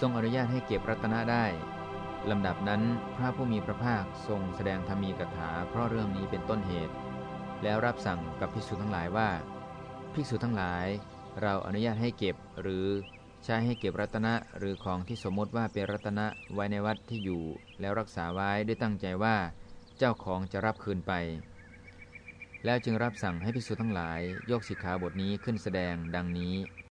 ทรงอนุญาตให้เก็บรัตนะได้ลำดับนั้นพระผู้มีพระภาคทรงแสดงธรรมีกถาเพราะเรื่องนี้เป็นต้นเหตุ แล้วรับสั่งกับภิกษุทั้งหลายว่า ภิกษุทั้งหลาย เราอนุญาตให้เก็บหรือใช้ให้เก็บรัตนะหรือของที่สมมติว่าเป็นรัตนะไว้ในวัดที่อยู่ แล้วรักษาไว้ด้วยตั้งใจว่า เจ้าของจะรับคืนไป แล้วจึงรับสั่งให้ภิกษุทั้งหลาย ยกสิกขาบทนี้ขึ้นแสดงดังนี้